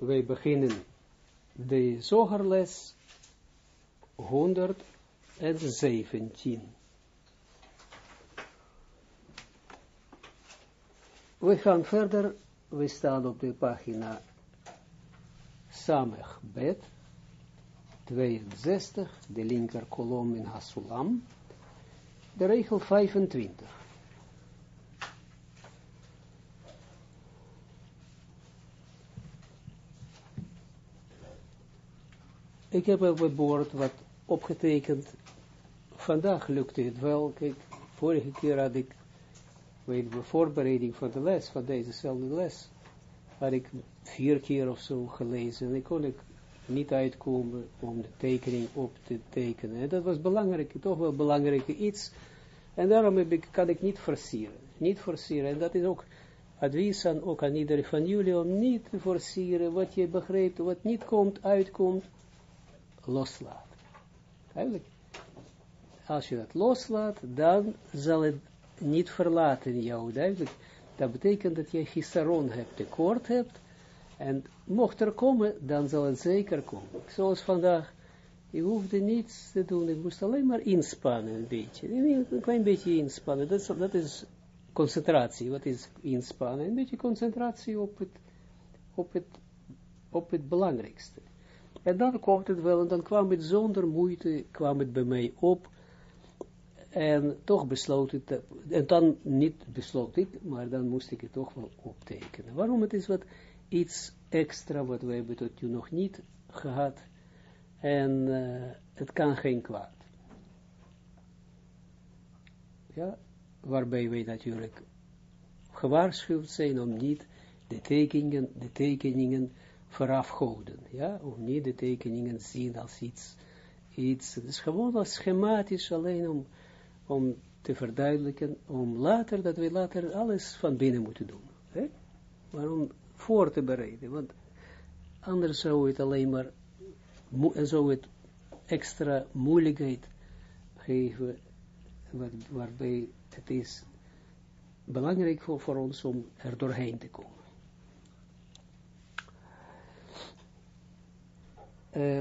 wij beginnen de zogerles 117. We gaan verder, we staan op de pagina Samech Bet, 62, de linker kolom in Hasulam, de regel 25. Ik heb op het bord wat opgetekend. Vandaag lukte het wel. Kijk, vorige keer had ik, weet de voorbereiding van de les, van dezezelfde les, had ik vier keer of zo gelezen. En ik kon ik niet uitkomen om de tekening op te tekenen. En dat was belangrijk, toch wel belangrijk iets. En daarom heb ik, kan ik niet forceren. Niet forceren. En dat is ook advies aan, ook aan iedereen van jullie om niet te forceren wat je begrijpt, wat niet komt, uitkomt loslaat. Eigenlijk, als je dat loslaat, dan zal het niet verlaten jou, duidelijk. Dat betekent dat je gisteron hebt, tekort hebt, en mocht er komen, dan zal het zeker komen. Zoals vandaag, je hoefde niets te doen, ik moest alleen maar inspannen een beetje. Een klein beetje inspannen, dat is, concentratie. Wat is inspannen? Een beetje concentratie op op op het belangrijkste. En dan komt het wel, en dan kwam het zonder moeite, kwam het bij mij op, en toch besloot het, en dan niet besloot ik, maar dan moest ik het toch wel optekenen. Waarom? Het is wat iets extra, wat we hebben tot nu nog niet gehad, en uh, het kan geen kwaad. Ja, waarbij wij natuurlijk gewaarschuwd zijn om niet de tekeningen, de tekeningen verafgoden, ja, of niet de tekeningen zien als iets, iets, het is gewoon als schematisch alleen om, om te verduidelijken, om later, dat we later alles van binnen moeten doen, hè? maar om voor te bereiden, want anders zou het alleen maar, zou het extra moeilijkheid geven, waarbij het is belangrijk voor, voor ons om er doorheen te komen. Uh,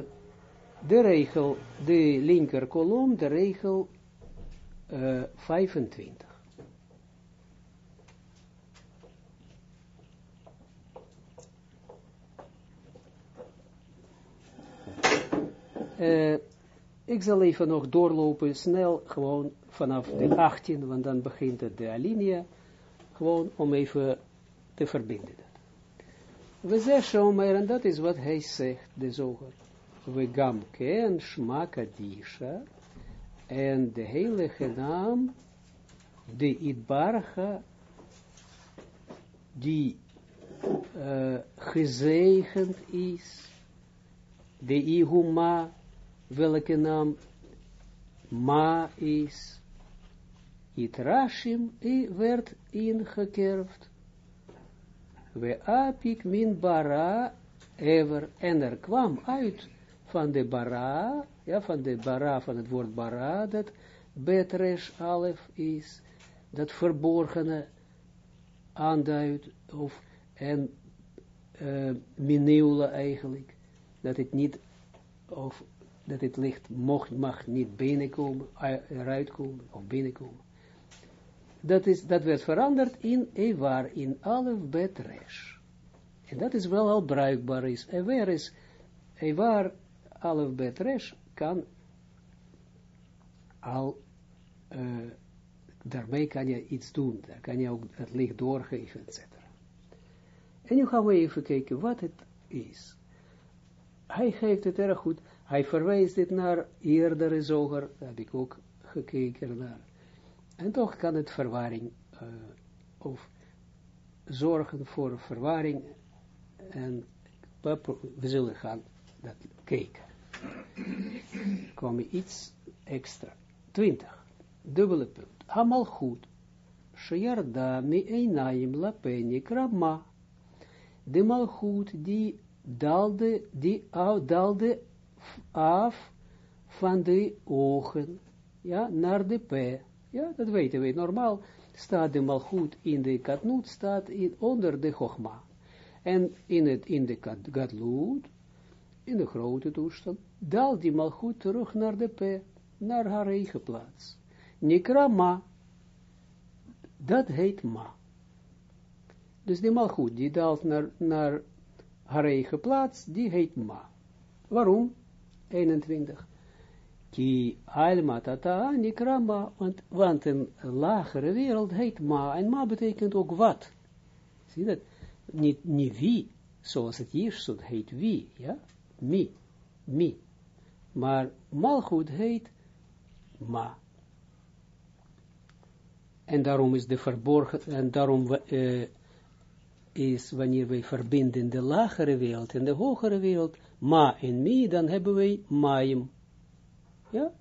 de regel, de linker kolom, de regel uh, 25. Uh, ik zal even nog doorlopen, snel, gewoon vanaf de 18, want dan begint het de alinea, gewoon om even te verbinden. We zeggen en dat is wat hij zegt, de zoger. We gam ken shma en de heilige naam, de Idbarga, die uh, gezegend is, de Ihuma, welke naam Ma is, Itrashim, werd ingekerfd we apik min bara ever, en er kwam uit van de bara, ja, van de bara, van het woord bara, dat betresh alef is, dat verborgene aanduidt, of, en uh, eigenlijk, dat het niet, of dat het licht mocht, mag niet binnenkomen, eruit komen, of binnenkomen dat, is, dat werd veranderd in Evar, in Alef Bet Resh. En dat is wel al bruikbaar is. Evar is, Evar, Alef Bet kan al, uh, daarmee kan je iets doen, daar kan je ook het licht doorgeven, etc. En nu gaan we even kijken wat het is. Hij geeft het erg goed, hij verwijst dit naar eerdere zoger, daar heb ik ook gekeken naar. En toch kan het verwarring, uh, of zorgen voor verwarring, en we zullen gaan dat kijken. Kom iets extra. 20. Dubbele punt. Hamal goed. Sheyarda mi einaim lapeni krama. De malchut die dalde, die af, dalde af van de ogen, ja, naar de p. Ja, dat weten we. Normaal staat de malgoed in de katnoot, staat in, onder de chogma. En in, het, in de gadloed, in de grote toestand, daalt die malgoed terug naar de P, naar haar eigen plaats. Nikra ma, dat heet ma. Dus die malgoed, die daalt naar, naar haar eigen plaats, die heet ma. Waarom? 21. Ki alma tata nikra ma, want, want een lagere wereld heet ma, en ma betekent ook wat. Zie dat? Niet, niet wie, zoals het hier heet wie, ja? Mi, mi. Maar malgoed heet ma. En daarom is de verborgen, en daarom uh, is wanneer wij verbinden de lagere wereld en de hogere wereld, ma en mi, dan hebben wij maim. Ja?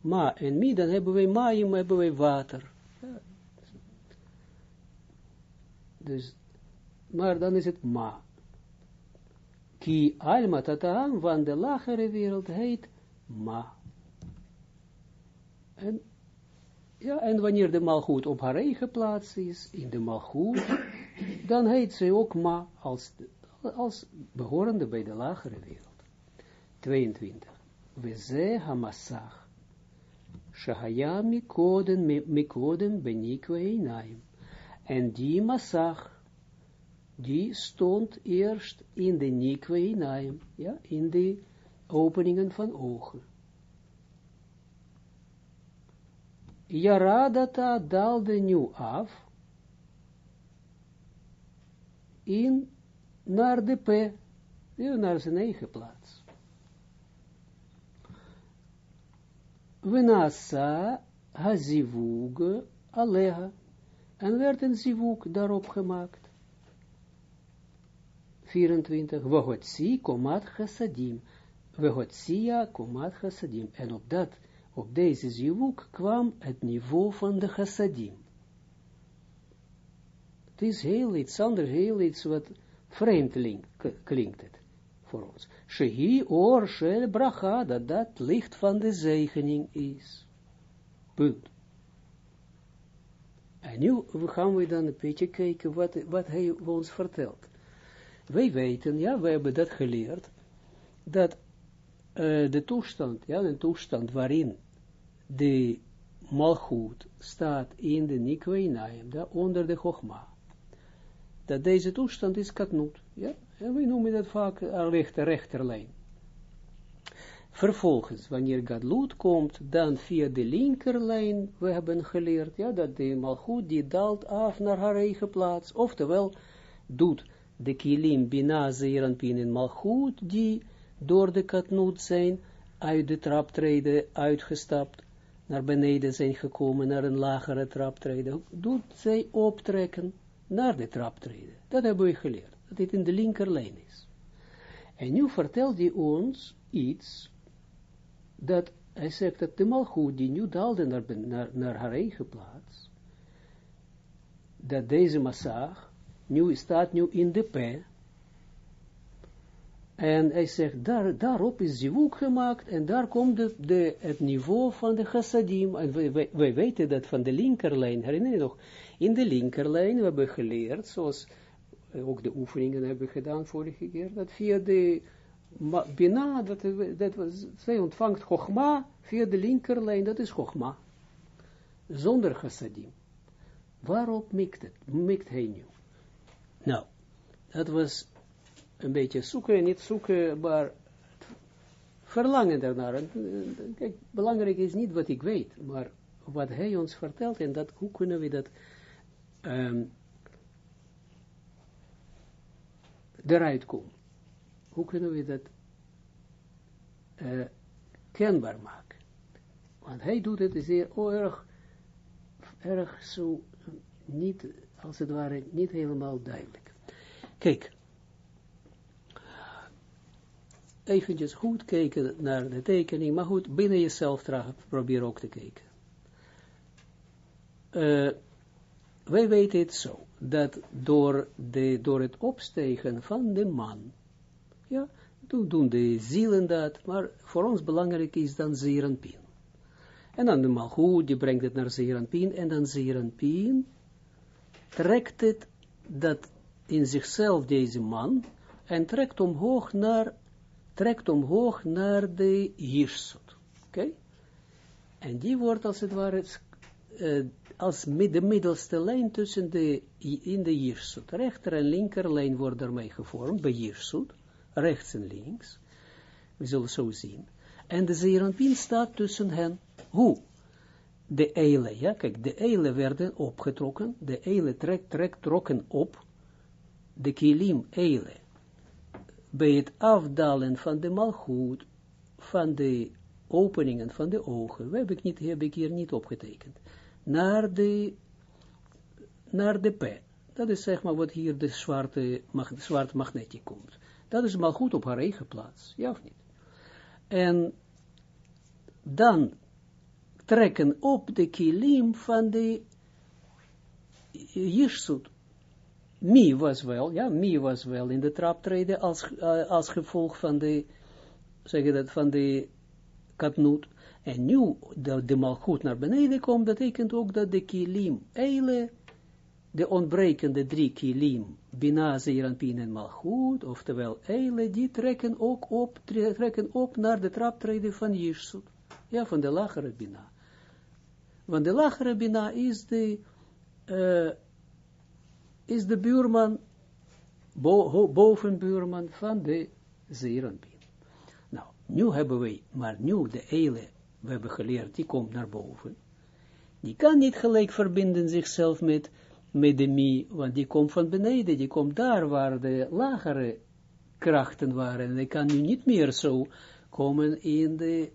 Ma en mi, dan hebben wij maim, hebben wij water. Dus, maar dan is het ma. Ki alma tataan, van de lagere wereld heet ma. En, ja, en wanneer de malgoed op haar eigen plaats is, in de malgoed, dan heet ze ook ma, als, als behorende bij de lagere wereld. 22. We ze hamassach. Shahaya mikoden, mikoden benikwe einaim. En die massach, die stond eerst in de nikwe ja, in de openingen van ogen. Jaradata daalde nu af, in naar de P, naar zijn eigen plaats. Venasa hazivug aleha, en werd een zivug daarop gemaakt. 24. Vahotsi komat chassadim. Vahotsia komat chassadim. En op dat, op deze zivug kwam het niveau van de chassadim. Het is heel iets anders, heel iets wat vreemd klinkt het voor ons. Shehi or shel bracha, dat dat licht van de zegening is. Punt. En nu gaan we dan een beetje kijken wat, wat hij ons vertelt. Wij weten, ja, we hebben dat geleerd, dat uh, de toestand, ja, een toestand waarin de malgoed staat in de nikweinaim, onder de chogma, dat deze toestand is katnoot. Ja? En we noemen dat vaak een rechter, rechterlijn. Vervolgens, wanneer Gadlut komt, dan via de linkerlijn, we hebben geleerd, ja, dat de malgoed die daalt af naar haar eigen plaats, oftewel, doet de kilim bina zeeranpin in malgoed, die door de katnoot zijn, uit de traptreden uitgestapt, naar beneden zijn gekomen, naar een lagere traptreden, doet zij optrekken, naar de trap treden. Dat hebben we geleerd, dat dit in de linkerlijn is. En nu vertelt hij ons iets, dat hij zegt dat de malgoed die nu daalde naar, naar, naar haar eigen plaats, dat deze massag nu staat nu in de P, en hij zegt, daar, daarop is zivuk gemaakt, en daar komt de, de, het niveau van de chassadim. En wij, weten dat van de linkerlijn, herinner je nog, in de linkerlijn, we hebben geleerd, zoals ook de oefeningen hebben gedaan vorige keer, dat via de Bina, dat, dat was, zij ontvangt Chogma via de linkerlijn, dat is Chogma. Zonder chassadim. Waarop mikt het? Mikt hij nu? Nou, dat was een beetje zoeken, niet zoeken, maar verlangen daarnaar. Kijk, belangrijk is niet wat ik weet, maar wat hij ons vertelt en dat, hoe kunnen we dat um, eruit komen. Hoe kunnen we dat uh, kenbaar maken? Want hij doet het zeer erg, erg zo, niet, als het ware, niet helemaal duidelijk. Kijk, eventjes goed kijken naar de tekening, maar goed, binnen jezelf probeer ook te kijken. Uh, wij weten het zo, dat door, de, door het opstegen van de man, ja, toen doen de zielen dat, maar voor ons belangrijk is dan Zeranpien. En dan de malgoed, die brengt het naar Zeranpien, en dan Zeranpien trekt het dat in zichzelf deze man, en trekt omhoog naar, trekt omhoog naar de Jirsut. Oké? En die wordt als het ware, uh, als de middelste lijn tussen de, in de Jirsut. Rechter en linker lijn wordt daarmee gevormd, bij Jirsut, rechts en links. We zullen zo zien. En de Zeranpin staat tussen hen. Hoe? De eilen, ja, kijk, de eilen werden opgetrokken, de eilen trek, trek, trokken op, de kilim eilen, bij het afdalen van de malgoed, van de openingen van de ogen, heb ik, niet, heb ik hier niet opgetekend, naar de, naar de P. Dat is zeg maar wat hier de zwarte, mag, zwarte magnetje komt. Dat is malgoed op haar eigen plaats, ja of niet? En dan trekken op de kilim van de Jirsut. Mi was wel, ja, Mi was wel in de traptreden als, uh, als gevolg van de, zeg dat, van de katnoot. En nu dat de malgoed naar beneden komt, betekent ook dat de kilim eile, de ontbrekende drie kilim, Bina, Zeranpin en malgoed, oftewel eile, die trekken ook op, trekken op naar de traptreden van Jirsut. Ja, van de lagere Bina. Want de lagere Bina is de, uh, is de buurman, bo, bovenbuurman van de Zeranpin. Nou, nu hebben we, maar nu de Eile, we hebben geleerd, die komt naar boven. Die kan niet gelijk verbinden zichzelf met, met de Mi, want die komt van beneden, die komt daar waar de lagere krachten waren. En die kan nu niet meer zo komen in de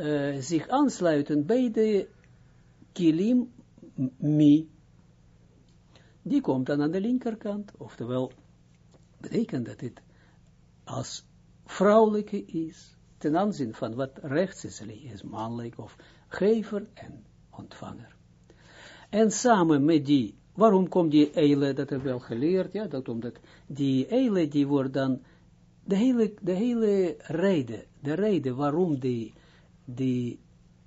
uh, zich aansluiten bij de kilim mi, die komt dan aan de linkerkant, oftewel, betekent dat het als vrouwelijke is, ten aanzien van wat rechts is, is mannelijk, of gever en ontvanger. En samen met die, waarom komt die eile, dat hebben we al geleerd, ja, dat omdat die eile, die wordt dan, de hele, de hele reden, de reden waarom die die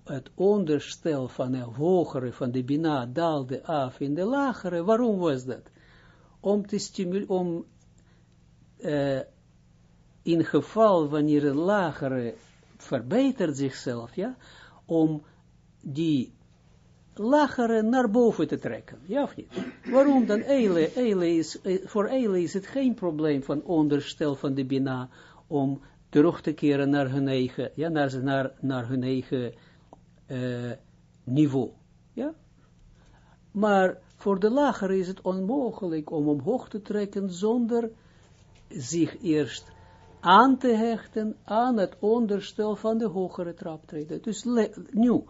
het onderstel van de hogere, van de bina, daalde af in de lagere. Waarom was dat? Om te stimuleren, om uh, in geval wanneer een lagere verbetert zichzelf, ja, om die lagere naar boven te trekken, ja of niet? Waarom dan Eile? Eile is, eh, voor Eile is het geen probleem van onderstel van de Bina, om terug te keren naar hun eigen, ja, naar, naar, naar hun eigen uh, niveau. Ja? Maar voor de lagere is het onmogelijk om omhoog te trekken zonder zich eerst aan te hechten aan het onderstel van de hogere traptreden. Dus nu,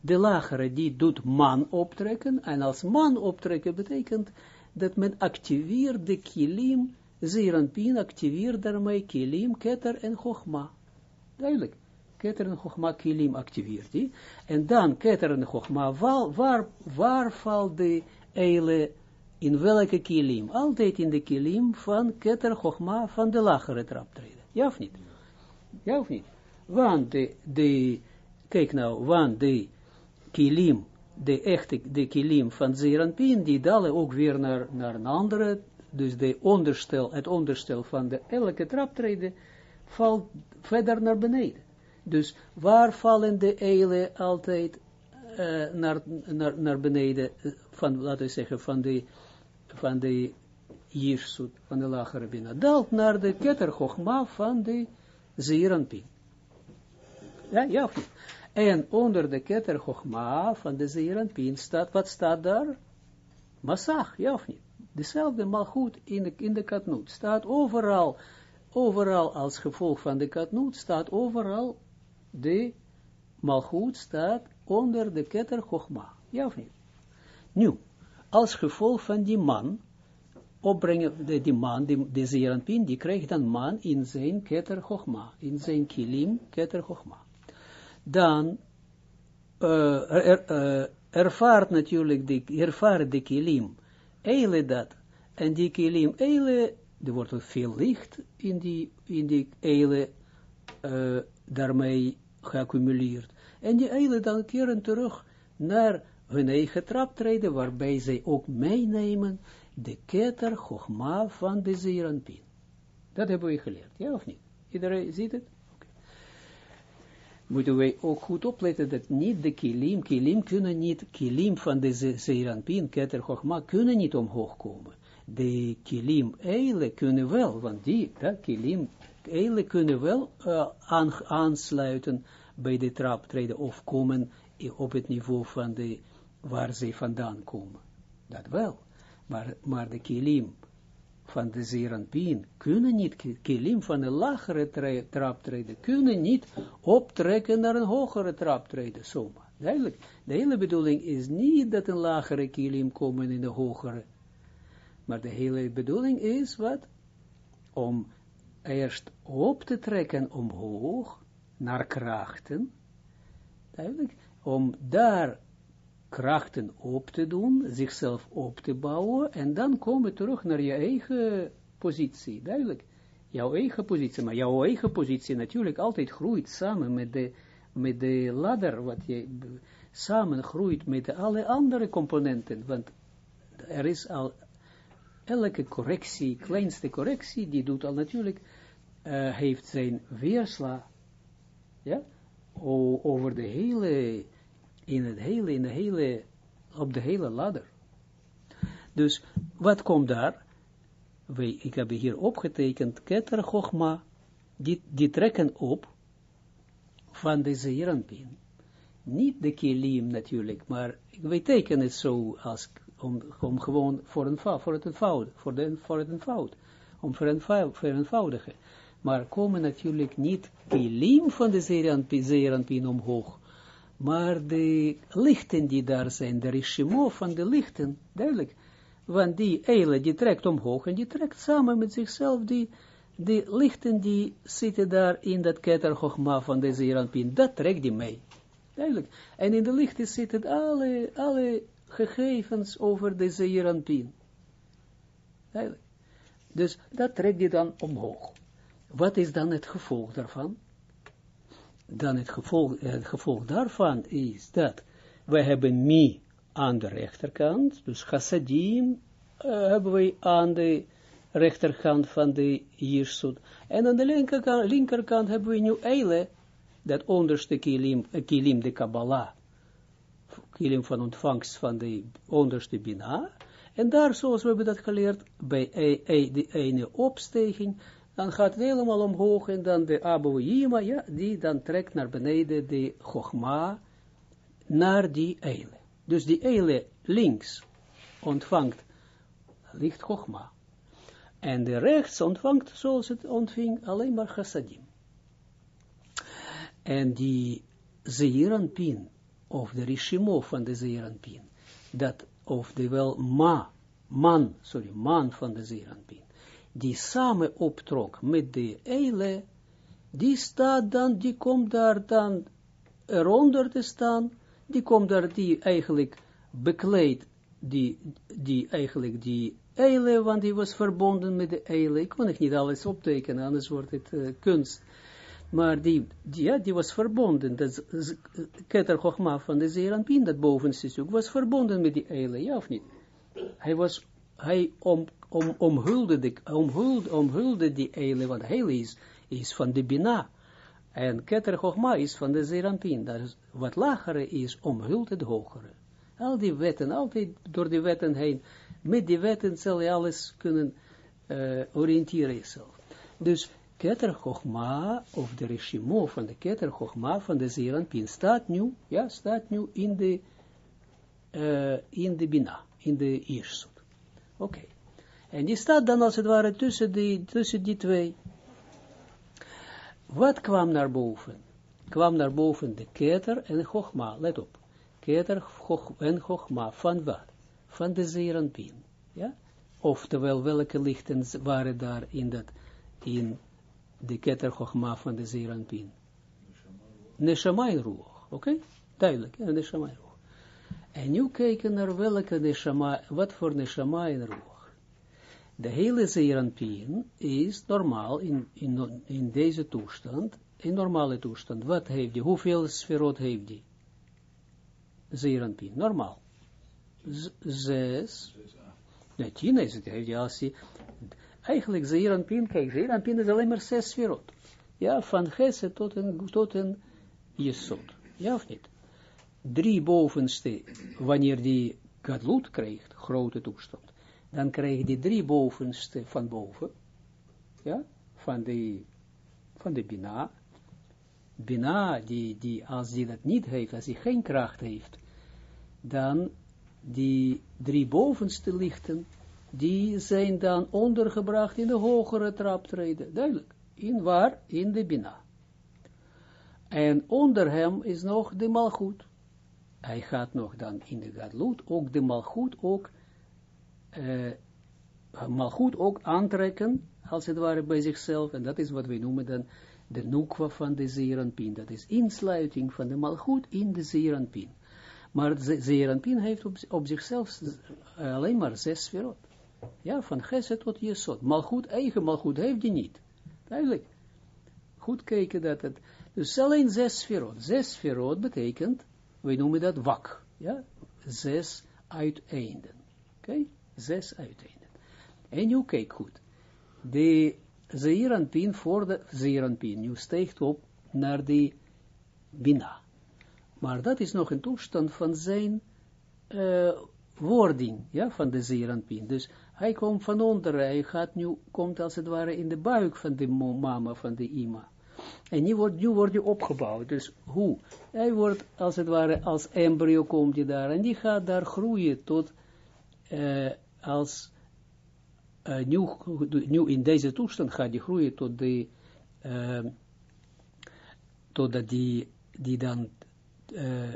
de lagere die doet man optrekken, en als man optrekken betekent dat men activeert de kilim Zeranpin activeert daarmee Kilim, Keter en Chogma. Duidelijk. Keter en Chogma, Kilim activeert. En dan Keter en Chogma, waar, waar, valt de eile, in welke Kilim? Altijd in de Kilim van Keter Chogma van de lagere traptreden. Ja of niet? Ja of niet? Want de, de kijk nou, want de Kilim, de echte, de Kilim van Zeranpin, die dalen ook weer naar, naar een andere dus de onderstel, het onderstel van de elke traptreden valt verder naar beneden. Dus waar vallen de eilen altijd uh, naar, naar, naar beneden, eh, van, laten we zeggen, van de, van de van de lagere bina, daalt naar de keter van de Zeeranpin. Ja, ja of niet? En onder de keter van de Zeeranpin staat, wat staat daar? Massag, ja of niet? Dezelfde malgoed in de, in de katnoot, staat overal, overal als gevolg van de katnoot, staat overal de malgoed staat onder de ketter Chogma. Ja of niet? Nu, als gevolg van die man, opbrengen, de, die man, die, de Zeranpin, die krijgt dan man in zijn ketter Chogma, in zijn kilim ketter Chogma. Dan uh, er, uh, ervaart natuurlijk, de, ervaart de kilim, eile dat. En die kilim eile, er wordt veel licht in die, in die eile uh, daarmee geaccumuleerd. En die eile dan keren terug naar hun eigen traptreden, waarbij zij ook meenemen de keter chogma van de zeeranpin. Dat hebben we geleerd, ja of niet? Iedereen ziet het? Moeten wij ook goed opletten dat niet de kilim, kilim kunnen niet, kilim van de zeeranpin, keter chogma, kunnen niet omhoog komen. De kilim eile kunnen wel, want die, dat kilim eile kunnen wel uh, aansluiten bij de traptreden of komen op het niveau van de, waar ze vandaan komen. Dat wel. Maar, maar de kilim van de zeranpien kunnen niet, kilim van een lagere traptreden, kunnen niet optrekken naar een hogere traptreden, zomaar. Duidelijk. De hele bedoeling is niet dat een lagere kilim komen in de hogere. Maar de hele bedoeling is wat? Om eerst op te trekken omhoog, naar krachten, duidelijk, om daar krachten op te doen, zichzelf op te bouwen, en dan komen terug naar je eigen positie, duidelijk. Jouw eigen positie, maar jouw eigen positie natuurlijk altijd groeit samen met de, met de ladder, wat je samen groeit met alle andere componenten, want er is al elke correctie, kleinste correctie, die doet al natuurlijk, uh, heeft zijn weerslag, ja, over de hele in het hele, in de hele, op de hele ladder. Dus, wat komt daar? Ik heb hier opgetekend, Keter die, die trekken op van de Zeeranpin. Niet de kilim natuurlijk, maar wij tekenen het zo als, om, om gewoon voor, een, voor het eenvoud, voor, de, voor het eenvoud, om vereenvoudigen. Maar komen natuurlijk niet kilim van de Zeeranpin omhoog, maar de lichten die daar zijn, de rishimo van de lichten, duidelijk, want die eile, die trekt omhoog en die trekt samen met zichzelf die, die lichten die zitten daar in dat keter van de Zeranpin, dat trekt die mee, duidelijk. En in de lichten zitten alle, alle gegevens over de Zeranpin, duidelijk. Dus dat trekt die dan omhoog. Wat is dan het gevolg daarvan? Dan het gevolg, het gevolg daarvan is dat we hebben mi aan de rechterkant, dus chassadim uh, hebben we aan de rechterkant van de Jirsut. En aan de linkerkant, linkerkant hebben we nu Eile, dat onderste kilim, uh, kilim de Kabbalah, kilim van ontvangst van de onderste Bina. En daar, zoals we hebben dat geleerd, bij e, e, de ene opstijging, dan gaat het helemaal omhoog en dan de Abu Yima, ja, die dan trekt naar beneden de Chogma naar die eile. Dus die eile links ontvangt licht Chogma. En de rechts ontvangt, zoals het ontving, alleen maar chassadim. En die Zeeranpin, of de Rishimo van de Zeeranpin, dat, of de wel ma, man, sorry, man van de Zeeranpin, die samen optrok met de eile, die staat dan, die komt daar dan eronder te staan, die komt daar, die eigenlijk bekleed, die, die eigenlijk die eile, want die was verbonden met de eile, ik kon niet alles optekenen, anders wordt het uh, kunst, maar die, die, ja, die was verbonden, dat Keter Chochma van de Zeranpin, dat bovenste was verbonden met die eile, ja of niet? Hij was, hij om, om, omhulde, de, omhulde, omhulde die eile, want heile is, is van de Bina. En Keter Chochma is van de Zerampin. Dat wat lagere is, omhult het hogere. Al die wetten, altijd door die wetten heen. Met die wetten zal je alles kunnen uh, oriënteren jezelf. Dus Keter Chochma, of de Rishimo van de Keter Chochma van de Zerampin, staat nu, ja, staat nu in de, uh, in de Bina, in de Irsut. Oké. En die staat dan als het ware tussen die, tussen die twee. Wat kwam naar boven? Kwam naar boven de keter en Chogma, let op. Keter en Chogma, van wat? Van de Zeranpin. Ja? Oftewel, welke lichten waren daar in, dat, in de keter Chogma van de Zeranpin? Neshama en Ruach, oké? Okay? Duidelijk, ja, Neshama en Ruach. En nu kijken naar welke Neshama, wat voor Neshama en Ruach de hele zeeranpien is normaal in, in, in deze toestand, in normale toestand. Wat heeft die? Hoeveel sferot heeft die? Zeeranpien, normaal. Z zes. Nee, tien is het, heeft je als hij, eigenlijk Zeer Pin, kijk, Zeer Pin is alleen maar zes sferot. Ja, van Geset tot een, tot een Jesod. Ja of niet? Drie bovenste, wanneer die Gadlut krijgt, grote toestand, dan krijg je drie bovenste van boven, ja, van de, van de Bina. Bina, die, die, als die dat niet heeft, als hij geen kracht heeft, dan die drie bovenste lichten, die zijn dan ondergebracht in de hogere traptreden. Duidelijk. In waar? In de Bina. En onder hem is nog de Malchut. Hij gaat nog dan in de Gadlut, ook de Malchut, ook, uh, Malchut ook aantrekken, als het ware bij zichzelf. En dat is wat we noemen dan de Nukwa van de Zeranpin. Dat is insluiting van de Malchut in de Zeranpin. Maar Zeranpin heeft op, op zichzelf uh, alleen maar zes sferot. Ja, van Geset tot Jesod. Malchut, eigen Malchut heeft die niet. Duidelijk. Goed kijken dat het... Dus alleen zes sferot. Zes sferot betekent, we noemen dat wak. Ja, zes uiteinden. Oké? Zes uiteinden. En nu kijk goed. De Zeeranpin voor de Zeeranpin, nu steekt op naar de Bina. Maar dat is nog een toestand van zijn uh, wording, ja, van de Zeeranpin. Dus hij komt van onder, hij gaat nu, komt als het ware in de buik van de mama, van de ima. En nu wordt, nu wordt hij opgebouwd. Dus hoe? Hij wordt als het ware als embryo komt hij daar. En die gaat daar groeien tot uh, als uh, nu, nu in deze toestand gaat hij groeien tot de uh, totdat die, die dan uh,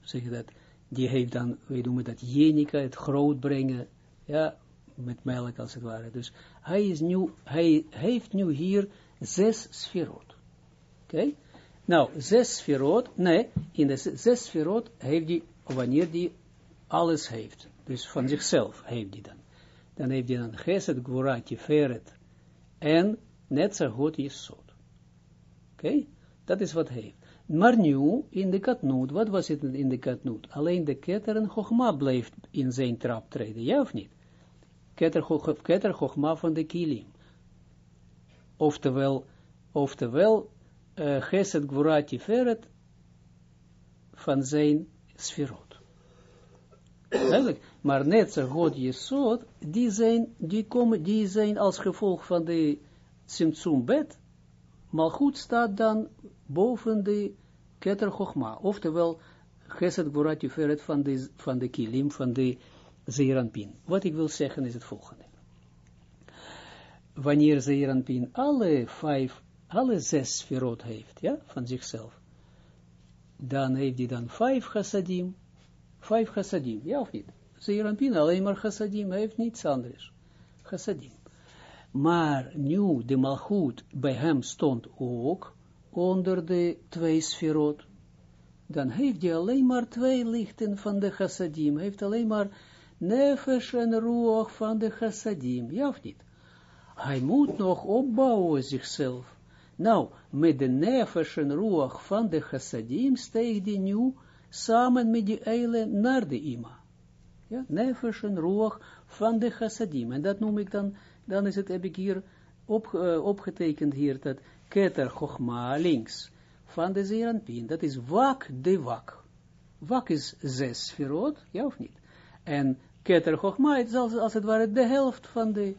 zeg dat, die heeft dan, we noemen dat jenica, het groot brengen, ja, met melk als het ware. Dus hij is nu, hij heeft nu hier zes sferot. Oké? Okay? Nou, zes sferot, nee, in de zes sferot heeft hij, wanneer die alles heeft, dus van zichzelf heeft hij dan. Dan heeft hij dan Geset, Gvura, Tiferet en Netzachot Yesod. Oké? Dat is wat hij heeft. Maar nu, in de katnoot, wat was het in de katnoot? Alleen de ketter en Chogma bleef in zijn trap treden, ja of niet? Keter, keter Chogma van de kilim. Oftewel, oftewel, uh, Geset Gvura Tiferet van zijn sferot. Eigenlijk, maar net zo God Jesod, die zijn, die komen, die zijn als gevolg van de Simtsum bet, maar goed staat dan boven de Keter Chochma, oftewel Geset Gvorat Tiferet van de, van de Kilim, van de Zeeranpin. Wat ik wil zeggen is het volgende. Wanneer Zeeranpin alle vijf, alle zes sferot heeft, ja, van zichzelf, dan heeft hij dan vijf chassadim, vijf chassadim, ja of niet? Zeeranpin alleen maar chassadim, heeft niets anders. Chassadim. Maar nu de malchut bij hem stond ook, onder de twee sferot, dan heeft hij alleen maar twee lichten van de chassadim, heeft alleen maar nefesh en ruach van de chassadim, ja of niet? Hij moet nog opbouwen zichzelf. Nou, met de nefesh en ruach van de chassadim steeg hij nu samen met die eile naar de ima. Ja, nefesh en ruach van de chassadim. En dat noem ik dan, dan is het, heb ik hier op, uh, opgetekend hier, dat Keter Chochma links van de Zeranpin. Dat is wak de wak. Wak is zes sferot, ja of niet? En Keter Chochma is als, als het ware de helft van de,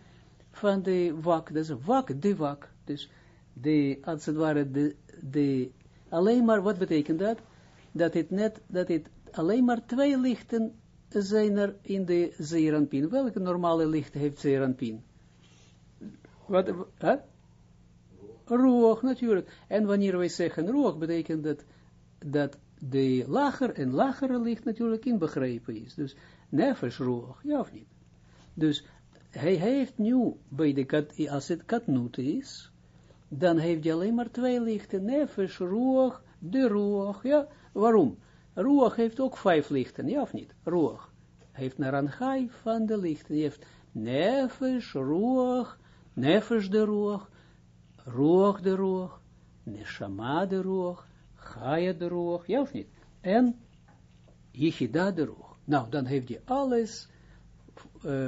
van de wak. Dat is wak de wak. Dus de, als het ware de, de, alleen maar, wat betekent dat? Dat het net, dat het alleen maar twee lichten zijn er in de Zeranpin. Welke normale licht heeft Zeranpin? Wat, hè? Roog, natuurlijk. En wanneer wij zeggen roog, betekent dat, dat de lager en lagere licht natuurlijk inbegrepen is. Dus nefesh roog, ja of niet? Dus hij heeft nu, bij de kat, als het katnoot is, dan heeft hij alleen maar twee lichten, nefesh roog, de roog, ja. Waarom? Roog heeft ook vijf lichten, ja of niet? Roog heeft naranjai van de lichten. Hij heeft nefesh, roog, nefesh de roog, roog de roog, neshama de roog, chaya de roog, ja of niet? En yichida de roog. Nou, dan heeft hij alles uh,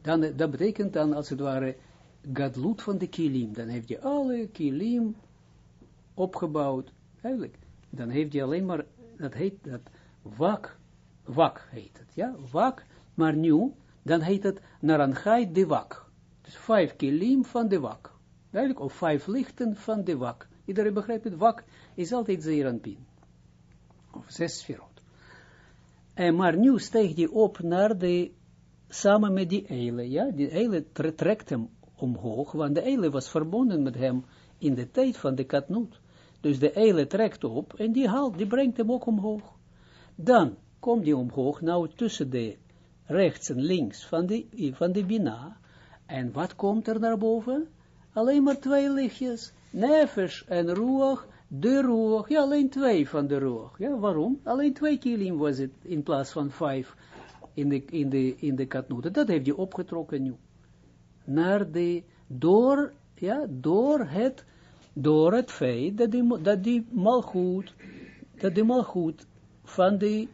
dan, dat betekent dan als het ware gadlut van de kilim. Dan heeft je alle kilim opgebouwd, eigenlijk. Dan heeft je alleen maar, dat heet dat wak, wak heet het, ja, wak, maar nu, dan heet het naranjai de wak. Dus vijf kilim van de wak. Duidelijk, of vijf lichten van de wak. Iedereen begrijpt het, wak is altijd zeeranpin. Of zes sferot. En maar nu steeg hij op naar de, samen met die eile, ja, die eile trekt hem omhoog, want de eile was verbonden met hem in de tijd van de katnoot. Dus de eile trekt op en die haalt, die brengt hem ook omhoog. Dan komt hij omhoog, nou tussen de rechts en links van de, van de bina. En wat komt er naar boven? Alleen maar twee lichtjes. Nefesh en roeg, de roeg, ja, alleen twee van de roeg. Ja, waarom? Alleen twee kilim was het, in plaats van vijf in de, in de, in de katnoten. Dat heeft hij opgetrokken nu. Naar de, door, ja, door het, door het feit dat die, dat die malgoed, dat die malgoed van de,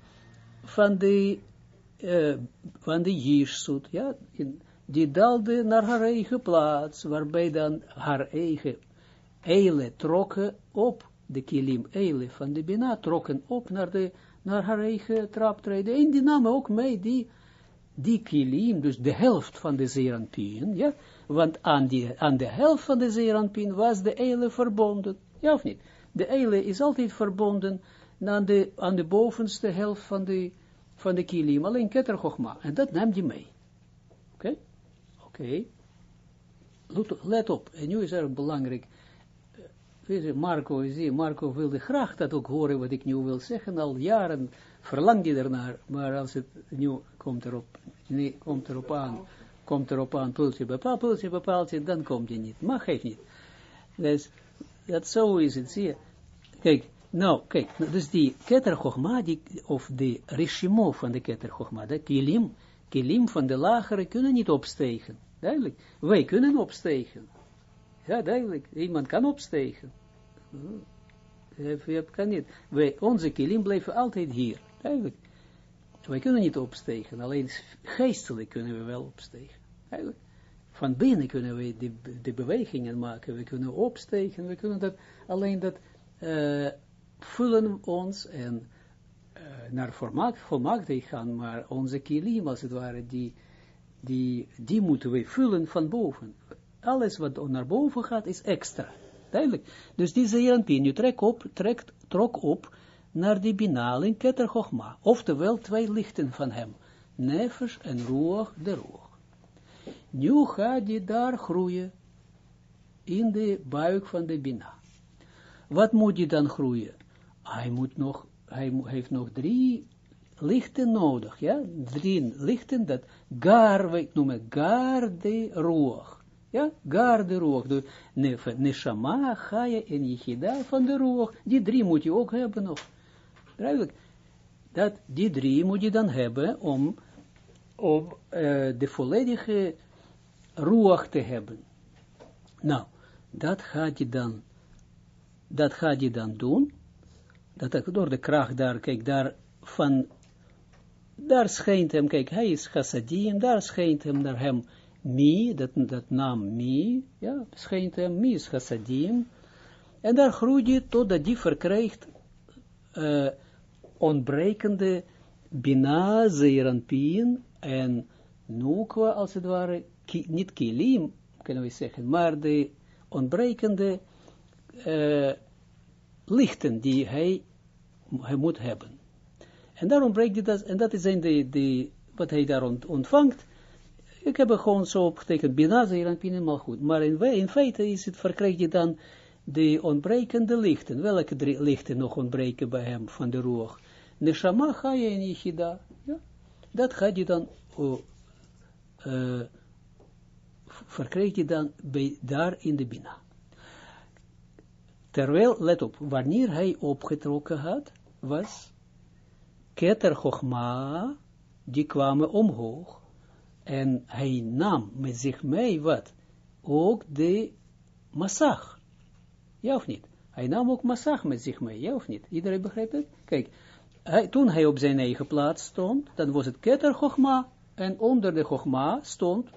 van de, uh, van de jirsut, ja, in, die dalde naar haar eigen plaats, waarbij dan haar eigen eile trokken op, de kilim eile van de Bina trokken op naar, de, naar haar eigen traptreden. En die namen ook mee die, die kilim, dus de helft van de zeeranpien, ja, want aan, die, aan de helft van de zeeranpien was de eile verbonden, ja of niet? De eile is altijd verbonden aan de, aan de bovenste helft van de, van de kilim, alleen keter en dat neemt je mee. Oké? Oké. Let op, en nu is er belangrijk, Marco, zie, Marco wilde graag dat ook horen wat ik nu wil zeggen, al jaren verlang je ernaar, maar als het nu komt erop, komt erop aan, komt erop aan, pultje bepaald, pultje bepaald, dan komt je niet, mag hij niet. Dus, dat zo is het, zie je. Kijk, nou, kijk, dus die keter die, of de regimo van de keter Chogma, de kilim, van de lagere kunnen niet opstegen, duidelijk. Wij kunnen opstegen, ja, duidelijk. Iemand kan opstegen. Je kan niet. Wij, onze kilim blijven altijd hier. Duidelijk. Wij kunnen niet opstegen. Alleen geestelijk kunnen we wel opstegen. Van binnen kunnen we de, de bewegingen maken. We kunnen opstegen. We kunnen dat, alleen dat uh, vullen ons en uh, naar volmaakt, volmaakte gaan. Maar onze kilim, als het ware, die, die, die moeten we vullen van boven alles wat naar boven gaat, is extra. Duidelijk. Dus deze Jeranpin, nu trek op, trekt, trok op naar die binale in Keter Chochma. Oftewel twee lichten van hem. Nefesh en Ruach de Ruach. Nu gaat hij daar groeien in de buik van de Bina. Wat moet hij dan groeien? Hij moet nog, hij heeft nog drie lichten nodig, ja, drie lichten dat gar, wij noemen gar de Ruach. Ja, gar de roog. De neshama, chaya en yichida van de roog. Die drie moet je ook hebben nog. Duidelijk. Dat, die drie moet je dan hebben om, om uh, de volledige roog te hebben. Nou, dat gaat je dan, dat gaat je dan doen. Dat door de kracht daar, kijk, daar van, daar schijnt hem, kijk, hij is chassadim, daar schijnt hem naar hem mi, dat, dat naam mi, ja, schijnt hem, mi is chassadim, en daar groeit je totdat die verkrijgt uh, ontbrekende bina, zeeranpien, en nukwa, als het ware, niet kilim, kunnen we zeggen, maar de ontbrekende uh, lichten die hij, hij moet hebben. En daarom breekt hij dat, en dat is een de, de, wat hij daar ontvangt, ik heb er gewoon zo opgetekend, binazer en pinen goed. Maar in, in feite is het, verkrijg je dan de ontbrekende lichten. Welke drie lichten nog ontbreken bij hem van de roog? Neshama ga je in Yichida. Ja? Dat gaat je dan, uh, uh, verkrijg je dan bij, daar in de bina. Terwijl, let op, wanneer hij opgetrokken had, was Keter Chochma, die kwamen omhoog. En hij nam met zich mee wat? Ook de massag. Ja of niet? Hij nam ook massag met zich mee, ja of niet? Iedereen begrijpt het? Kijk, hij, toen hij op zijn eigen plaats stond, dan was het keter chogma, En onder de Chogma stond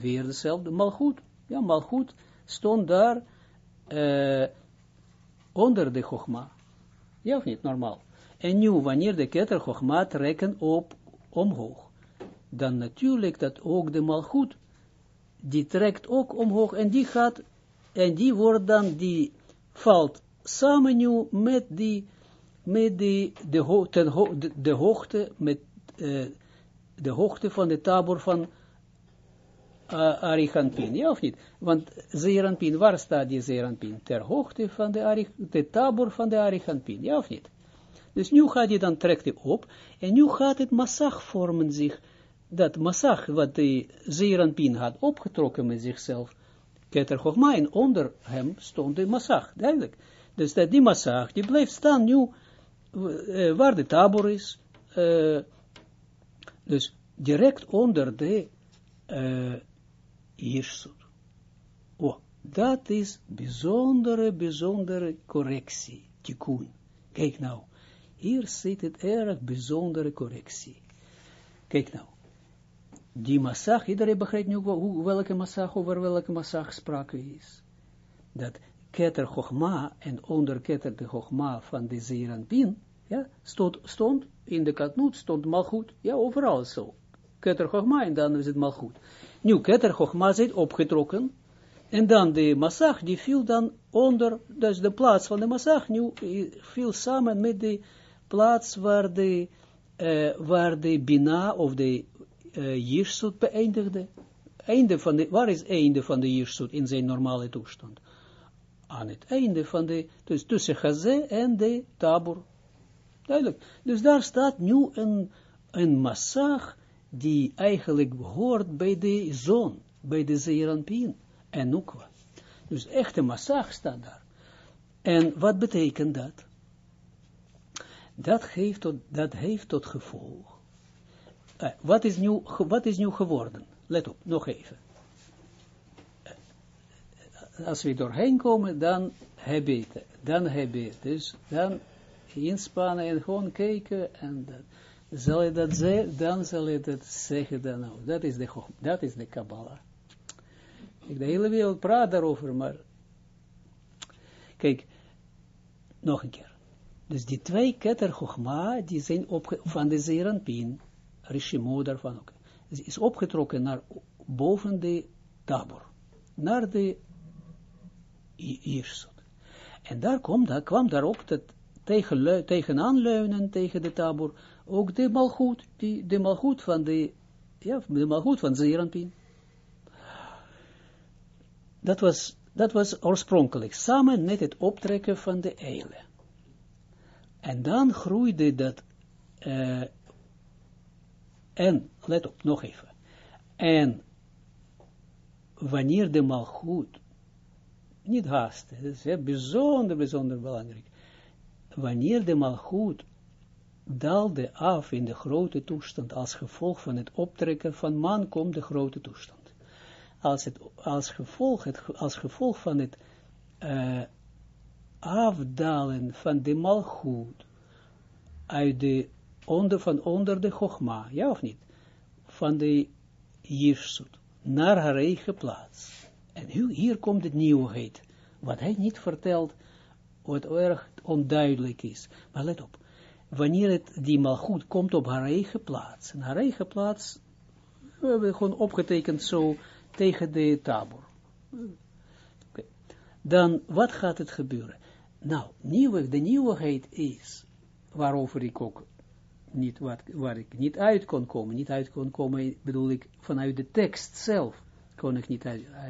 weer dezelfde Malchut. Ja, Malchut stond daar uh, onder de Chogma. Ja of niet, normaal. En nu, wanneer de ketter Chogma trekken op omhoog, dan natuurlijk dat ook de Malchut, die trekt ook omhoog en die gaat, en die wordt dan, die valt samen nu met die, met die, de, de hoogte, met uh, de hoogte van de tabor van uh, ja of niet? Want Zeranpin, waar staat die Zeranpin? Ter hoogte van de, Arich, de tabor van de Ariganpin, ja of niet? Dus nu gaat hij dan, trekt hij op, en nu gaat het massag vormen zich, dat massag, wat de Zeranpin had opgetrokken met zichzelf, Keter en onder hem stond de massag, duidelijk. Dus dat die massag, die blijft staan nu, uh, waar de tabor is, uh, dus direct onder de uh, Jirsut. Oh, dat is bijzondere, bijzondere correctie, tikkun. Kijk nou, hier zit het erg bijzondere correctie. Kijk nou, die massag, iedereen begrijpt nu hoe, welke massag, over welke massag sprake is. Dat keter Chogma en onder keter de Chogma van de Zeranpin, ja, stond, stond in de katnoot, stond malgoed, ja, overal zo. Keter Chogma en dan is het malgoed. Nu, Keter Chogma zit opgetrokken, en dan de massag, die viel dan onder, dus de plaats van de massag, nu viel samen met de plaats waar de, uh, waar de Bina of de uh, Jirsut beëindigde. Einde van de, waar is einde van de Jirsut in zijn normale toestand? Aan het einde van de, dus tussen Chazé en de Tabor. Duidelijk. Dus daar staat nu een, een massag die eigenlijk hoort bij de zon, bij de Zeeranpien en Nukwa. Dus echte massag staat daar. En wat betekent dat? Dat, geeft tot, dat heeft tot gevolg. Eh, wat, is nu, wat is nu geworden? Let op, nog even. Eh, als we doorheen komen, dan heb je het. Dan heb je het. Dus dan inspannen en gewoon kijken en dat. Zal je dat zeggen, dan zal je dat zeggen dan ook. Dat is de, dat is de Kabbalah. De hele wereld praat daarover, maar kijk, nog een keer. Dus die twee ketter Chogma, die zijn van de Zeranpin, Rishimo daarvan ook, is opgetrokken naar boven de Tabor, naar de Jirsut. En daar kwam, daar kwam daar ook dat tegen, tegenaan tegen de tabor, ook de malgoed, die, de malgoed van de, ja, de malgoed van Zeranpin. Dat was, dat was oorspronkelijk, samen met het optrekken van de eile. En dan groeide dat, uh, en, let op, nog even, en wanneer de malgoed, niet haasten, dat is bijzonder, bijzonder belangrijk, wanneer de malgoed daalde af in de grote toestand, als gevolg van het optrekken van man komt de grote toestand. Als, het, als, gevolg, het, als gevolg van het uh, afdalen van de malgoed uit de onder, van onder de chogma, ja of niet, van de jirsut, naar haar eigen plaats. En hier, hier komt het nieuwheid, wat hij niet vertelt, wat erg onduidelijk is. Maar let op, wanneer het die malgoed komt op haar eigen plaats, en haar eigen plaats, we gewoon opgetekend zo tegen de tabor. Dan, wat gaat het gebeuren? Nou, nieuwe, de nieuwigheid is, waarover ik ook niet, wat, waar ik niet uit kon komen, niet uit kon komen, bedoel ik, vanuit de tekst zelf, kon ik niet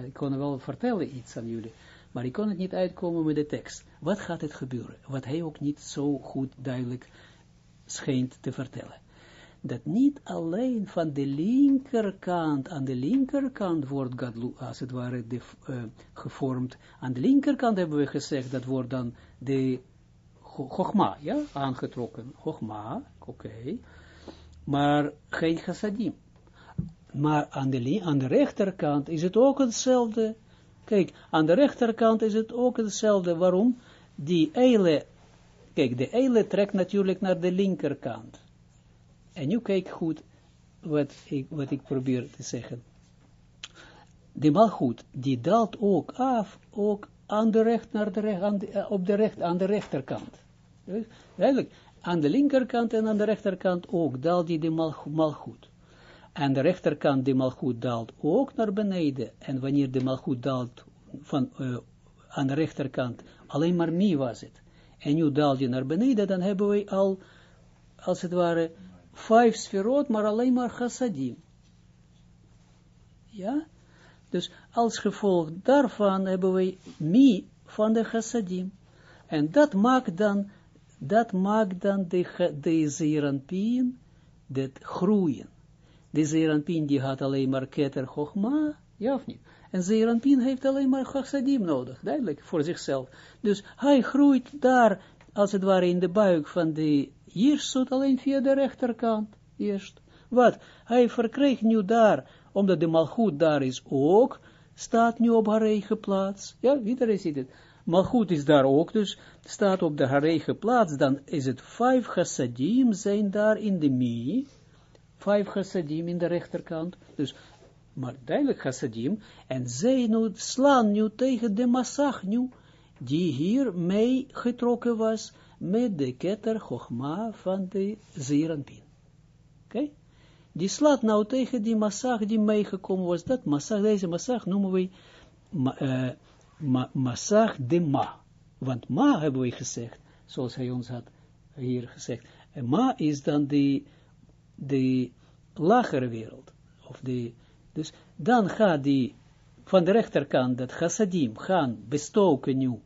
ik kon wel vertellen iets aan jullie, maar ik kon het niet uitkomen met de tekst. Wat gaat het gebeuren? Wat hij ook niet zo goed duidelijk schijnt te vertellen. Dat niet alleen van de linkerkant, aan de linkerkant wordt Gadlu, als het ware, de, uh, gevormd. Aan de linkerkant hebben we gezegd, dat wordt dan de Chogma, ja, aangetrokken. Chogma, oké. Maar geen chassadim. Maar aan de, aan de rechterkant is het ook hetzelfde Kijk, aan de rechterkant is het ook hetzelfde. Waarom? Die eile, kijk, de eile trekt natuurlijk naar de linkerkant. En nu kijk goed, wat ik, wat ik probeer te zeggen. De malgoed, die daalt ook af, ook aan de recht, naar de aan de, eh, op de recht, aan de rechterkant. Eigenlijk, aan de linkerkant en aan de rechterkant ook daalt die de malgoed. Aan de rechterkant de malgoed daalt ook naar beneden. En wanneer de malgoed daalt van, uh, aan de rechterkant, alleen maar mi was het. En nu daalt je naar beneden, dan hebben we al, als het ware, vijf sferot, maar alleen maar chassadim. Ja? Dus als gevolg daarvan hebben we mi van de chassadim. En dat maakt dan, dat maakt dan de, de zeeranpien, dat groeien. De zeeranpien die had alleen maar keter chogma, ja of niet? En zeeranpien heeft alleen maar chassadim nodig, duidelijk, voor zichzelf. Dus hij groeit daar, als het ware in de buik van de Jirsut, alleen via de rechterkant, eerst. Wat? Hij verkreeg nu daar omdat de malgoed daar is ook, staat nu op haar eigen plaats. Ja, iedereen ziet het. Malgoed is daar ook, dus staat op de haar eigen plaats, dan is het vijf chassadim zijn daar in de mi, vijf chassadim in de rechterkant, dus, maar duidelijk chassadim, en zij nu slaan nu tegen de massag nu, die hier mee getrokken was, met de ketter chogma van de Zeranpin. Oké? die slaat nou tegen die massag die meegekomen was, dat massag, deze massag noemen we ma, uh, ma, massag de ma. Want ma hebben we gezegd, zoals hij ons had hier gezegd. En ma is dan de, de lagere wereld. Of de, dus dan gaat die van de rechterkant, dat chassadim, gaan bestoken nu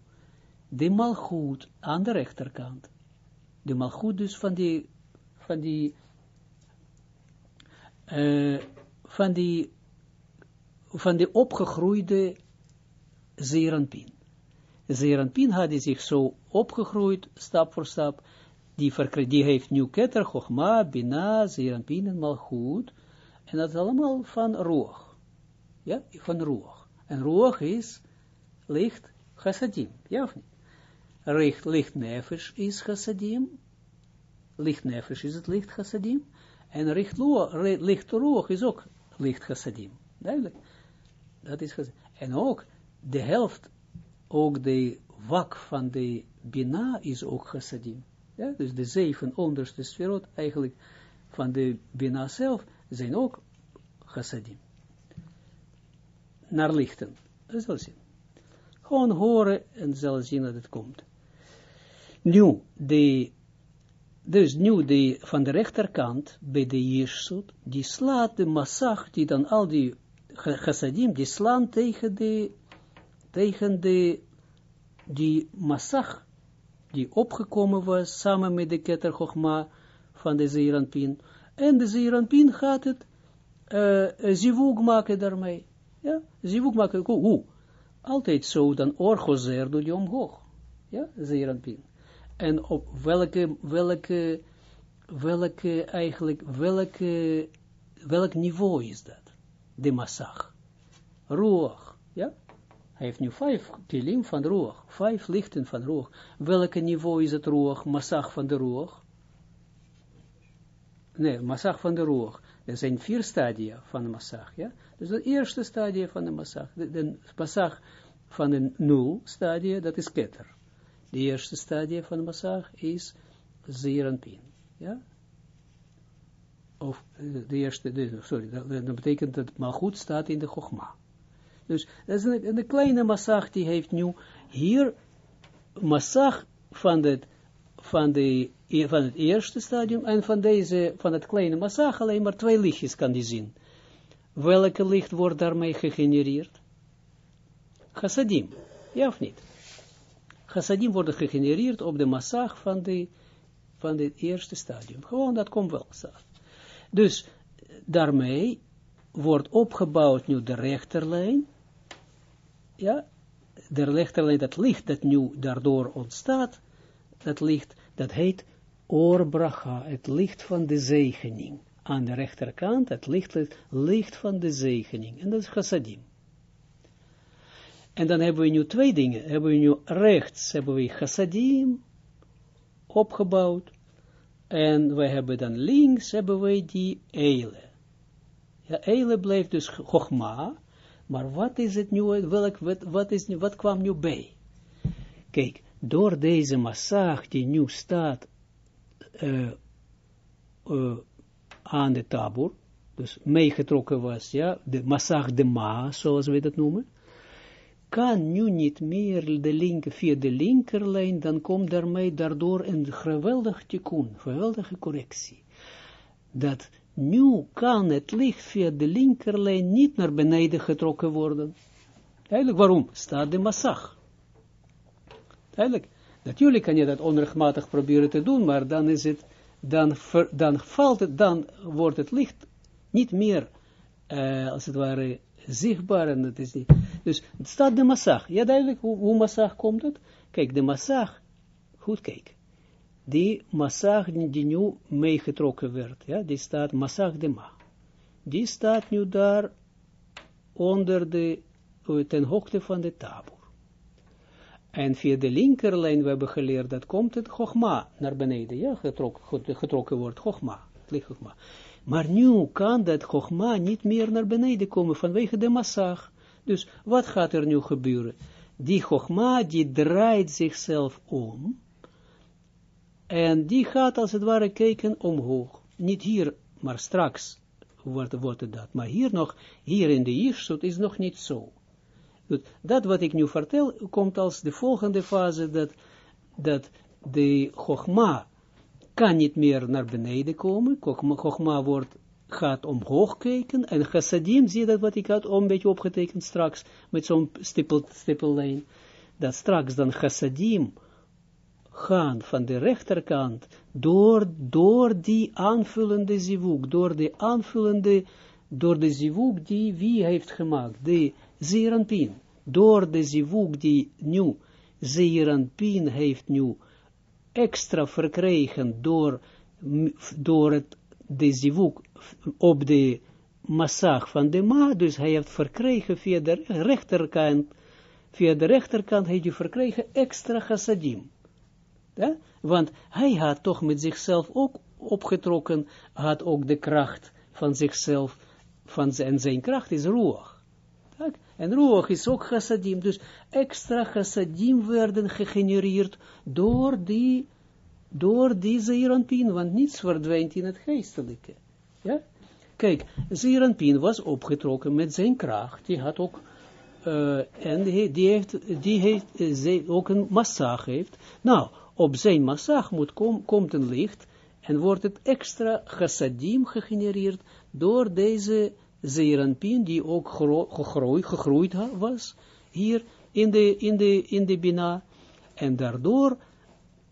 de malgoed aan de rechterkant. De malgoed dus van die, van die uh, van die van de opgegroeide Zeranpin. Zeranpin had zich zo opgegroeid, stap voor stap, die, die heeft nu Keter, Chochma, Bina, Zeranpin en Malchut, en dat is allemaal van Roog. Ja, van Roog. En Roog is licht chassadim, ja of niet? Licht, licht nefesh is chassadim, licht nefesh is het licht chassadim, en licht roog is ook licht chassadim. Duidelijk. Dat is chassadim. En ook de helft, ook de wak van de bina is ook chassadim. Ja, dus de zeven onderste sferot eigenlijk van de bina zelf zijn ook chassadim. Naar lichten. Dat zal zien. Gewoon horen en zal zien dat het komt. Nu, de dus nu de, van de rechterkant, bij de Jirsut, die slaat de massag, die dan al die chassadim, die slaan tegen de, tegen de, die massag, die opgekomen was, samen met de keter Chochma van de Zeeranpin. En de Zeeranpin gaat het uh, zivug maken daarmee. Ja, zivug maken, hoe? Altijd zo, dan orgozer doe je omhoog. Ja, Zeeranpin en op welke, welke, welke eigenlijk, welke, welk niveau is dat? De massag. Roog, ja? Hij heeft nu vijf kilim van roog, vijf lichten van roog. Welke niveau is het roog, massag van de roog? Nee, massag van de roog. Er zijn vier stadia van de massag, ja? Dus het eerste stadia van de massag, de, de massag van de nul stadia, dat is ketter de eerste stadie van de massag is zeeranpin. Ja? Of de eerste, de, sorry, dat, dat, betekent dat goed staat in de chogma. Dus dat is een, kleine massag die heeft nu hier massag van het, van, de, van het eerste stadium en van deze, van het kleine massag alleen maar twee lichtjes kan die zien. Welke licht wordt daarmee gegenereerd? Chassadim, ja of niet? chassadim worden gegenereerd op de massag van, de, van het eerste stadium. Gewoon, dat komt wel. Dus daarmee wordt opgebouwd nu de rechterlijn, ja, de rechterlijn, dat licht dat nu daardoor ontstaat, dat licht, dat heet oorbracha, het licht van de zegening. Aan de rechterkant, het licht, licht van de zegening. En dat is chassadim. En dan hebben we nu twee dingen. Hebben we nu rechts, hebben we chassadim opgebouwd. En we hebben dan links, hebben we die eile. Ja, Eile blijft dus Chogma, maar wat is het nu, welk, wat, wat, is, wat kwam nu bij? Kijk, door deze massage die nu staat uh, uh, aan de tabur, dus meegetrokken was, ja, de massage de ma, zoals we dat noemen, kan nu niet meer de linker, via de linkerlijn, dan komt daarmee daardoor een geweldig tikkun, geweldige correctie. Dat nu kan het licht via de linkerlijn niet naar beneden getrokken worden. Eigenlijk, waarom? Staat de massag. Eigenlijk, natuurlijk kan je dat onrechtmatig proberen te doen, maar dan is het, dan, dan valt het, dan wordt het licht niet meer, uh, als het ware, zichtbaar en het is niet. Dus het staat de massag. Ja, duidelijk, hoe, hoe massag komt het? Kijk, de massag, goed kijk. Die massag die nu meegetrokken werd, ja, die staat massag de ma. Die staat nu daar onder de, ten hoogte van de tabor. En via de linkerlijn, we hebben geleerd, dat komt het Chogma naar beneden, ja, getrokken, wordt, Chogma, het licht. Maar nu kan dat Chogma niet meer naar beneden komen vanwege de massag. Dus wat gaat er nu gebeuren? Die Chogma die draait zichzelf om en die gaat als het ware kijken omhoog. Niet hier, maar straks wordt, wordt het dat. Maar hier nog, hier in de Jirsut is nog niet zo. Dat wat ik nu vertel, komt als de volgende fase, dat, dat de Chogma kan niet meer naar beneden komen. Chogma wordt, gaat omhoog kijken. En chassadim, zie dat wat ik had een beetje opgetekend straks, met zo'n stippel, stippellijn. Dat straks dan chassadim gaan van de rechterkant door, door die aanvullende zivuk, door de aanvullende, door de zivuk die wie heeft gemaakt, de zeeranpin, door de zivuk die nu zeeranpin heeft nu extra verkregen door, door het, de zivuk op de massag van de ma, dus hij heeft verkregen via de rechterkant, via de rechterkant heeft hij verkregen extra chassadim. Want hij had toch met zichzelf ook opgetrokken, had ook de kracht van zichzelf, van zijn, kracht is roog. En roog is ook chassadim, dus extra chassadim werden gegenereerd door die, door die want niets verdwijnt in het geestelijke. Ja? Kijk, zeeranpien was opgetrokken met zijn kracht, die had ook, uh, en die, heeft, die heeft uh, ook een massage heeft. Nou, op zijn massage moet kom, komt een licht, en wordt het extra chassadim gegenereerd door deze zeeranpien, die ook gegroeid, gegroeid was, hier in de, in de, in de Bina, en daardoor,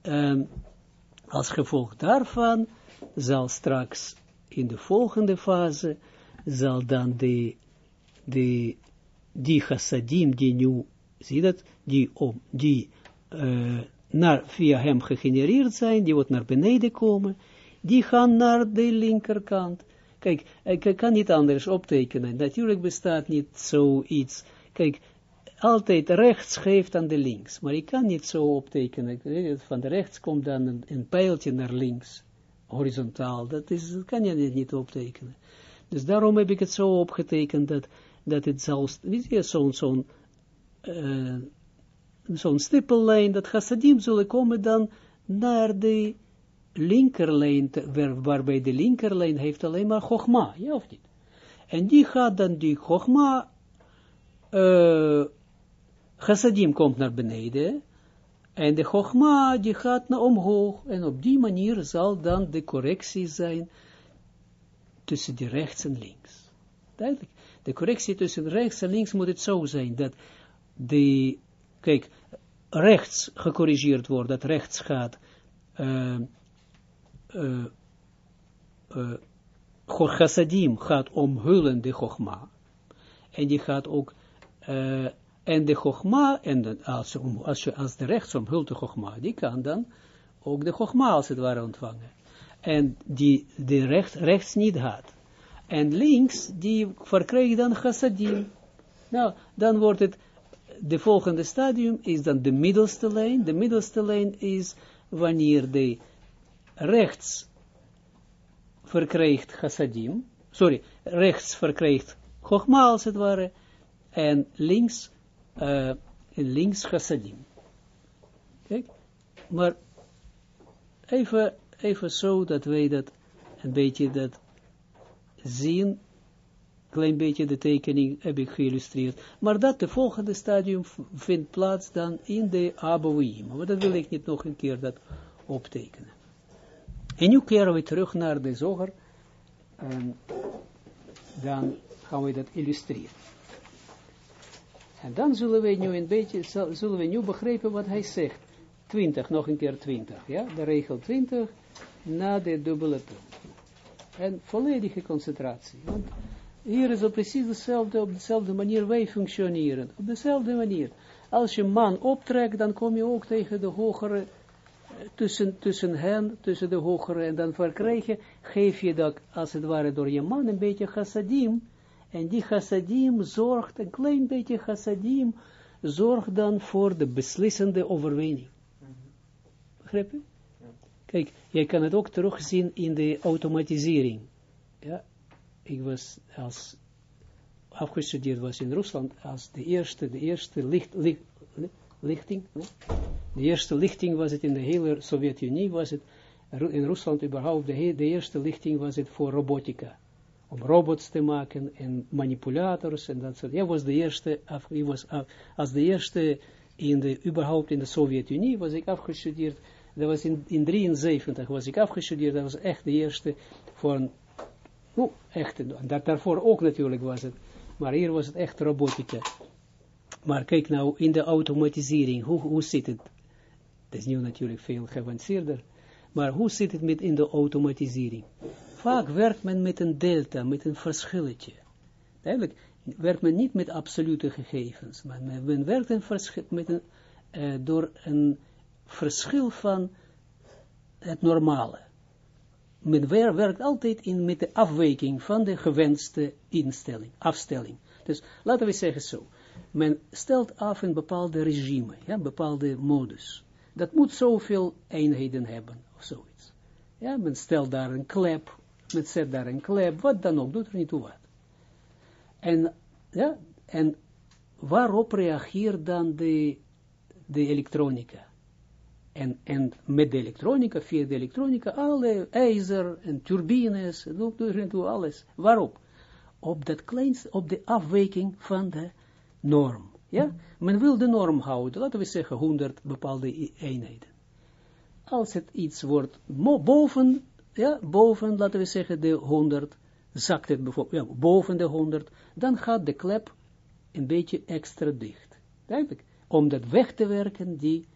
um, als gevolg daarvan, zal straks in de volgende fase, zal dan de, de, die chassadim, die nu, zie dat, die, om, die uh, naar, via hem gegenereerd zijn, die wordt naar beneden komen, die gaan naar de linkerkant, Kijk, ik kan niet anders optekenen. Natuurlijk bestaat niet zoiets. Kijk, altijd rechts geeft aan de links. Maar ik kan niet zo optekenen. Van de rechts komt dan een, een pijltje naar links. Horizontaal. Dat, is, dat kan je niet optekenen. Dus daarom heb ik het zo opgetekend dat, dat het zelfs, je, zo'n zo'n uh, zo'n stippellijn, dat chassadim zullen komen dan naar de linkerlijn, waarbij de linkerlijn heeft alleen maar Chogma, ja of niet? En die gaat dan die Chogma, uh, Chassadim komt naar beneden, en de Chogma die gaat naar omhoog, en op die manier zal dan de correctie zijn tussen de rechts en links. Duidelijk. De correctie tussen rechts en links moet het zo zijn, dat de, kijk, rechts gecorrigeerd wordt, dat rechts gaat, uh, uh, uh, chassadim gaat omhullen de chogma. En die gaat ook, uh, en de chogma, en als, als, als de rechts omhult de chogma, die kan dan ook de chogma als het ware ontvangen. En die de recht, rechts niet had. En links, die verkrijgt dan chassadim. Nou, dan wordt het, de volgende stadium is dan de middelste lijn. De middelste lijn is wanneer de rechts verkrijgt chassadim, sorry, rechts verkrijgt Chogma als het ware, en links, uh, links chassadim. Kijk, maar even, even zo dat wij dat een beetje dat zien, klein beetje de tekening heb ik geïllustreerd, maar dat de volgende stadium vindt plaats dan in de Abouim, maar dat wil ik niet nog een keer dat optekenen. En nu keren we terug naar de zoger, en dan gaan we dat illustreren. En dan zullen we nu een beetje, zullen we nu begrijpen wat hij zegt. 20, nog een keer 20, ja, de regel 20, na de dubbele punt. En volledige concentratie, want hier is het precies hetzelfde, op dezelfde manier wij functioneren, op dezelfde manier. Als je man optrekt, dan kom je ook tegen de hogere, tussen, tussen hen, tussen de hogere, en dan verkrijg je, geef je dat, als het ware door je man, een beetje chassadim, en die chassadim zorgt, een klein beetje chassadim, zorgt dan voor de beslissende overwinning. Begrijp je? Kijk, je kan het ook terugzien in de automatisering. Ja, ik was als afgestudeerd was in Rusland als de eerste, de eerste licht, lichting, de eerste lichting was het in de hele Sovjet-Unie, was het in Rusland überhaupt, de, eerste lichting was het voor robotica. Om robots te maken en manipulators en dat soort. Hij was de eerste, hij was als de eerste in de, überhaupt in de Sovjet-Unie was ik afgestudeerd, dat was in, in 73 was ik afgestudeerd, dat was echt de eerste voor een, nou, echt, dat, daarvoor ook natuurlijk was het, maar hier was het echt robotica. Maar kijk nou, in de automatisering, hoe, hoe zit het? Het is nu natuurlijk veel geavanceerder, maar hoe zit het met in de automatisering? Vaak werkt men met een delta, met een verschilletje. Eigenlijk werkt men niet met absolute gegevens, maar men, werkt een met een, uh, door een verschil van het normale. Men werkt altijd in met de afwijking van de gewenste instelling, afstelling. Dus laten we zeggen zo, men stelt af een bepaalde regime, ja, een bepaalde modus. Dat moet zoveel eenheden hebben, of zoiets. Ja, men stelt daar een klep met zet daar een klep, wat dan ook, doet er niet toe wat. En, ja, en waarop reageert dan de, de elektronica? En, en met de elektronica, via de elektronica, alle ijzer en turbines, toe alles. Waarop? Op dat kleinste, op de afwijking van de norm. Ja, men wil de norm houden, laten we zeggen 100 bepaalde eenheden. Als het iets wordt boven ja, boven, laten we zeggen, de 100, zakt het bijvoorbeeld, ja, boven de 100, dan gaat de klep een beetje extra dicht. Duidelijk. Om dat weg te werken, die,